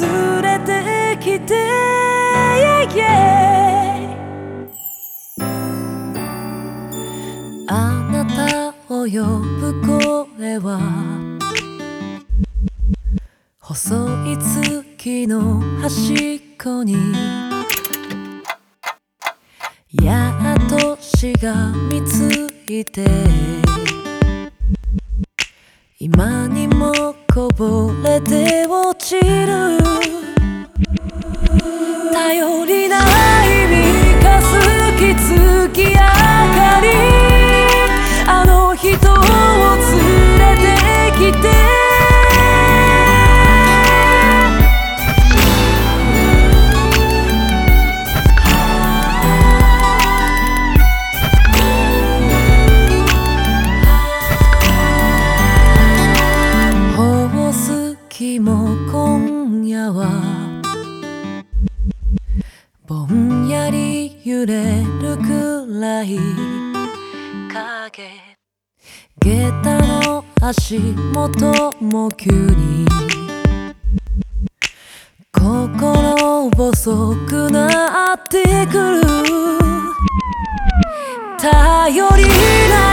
連れてきて、yeah, yeah あなたを呼ぶ声は細い月の端っこにやっとしがみついて今にもこぼれて落ちる。頼りない三日月月明かり。あの人ぼんやり揺れるくらい影下駄の足元も急に心細くなってくる頼りない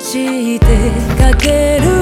ちいてかける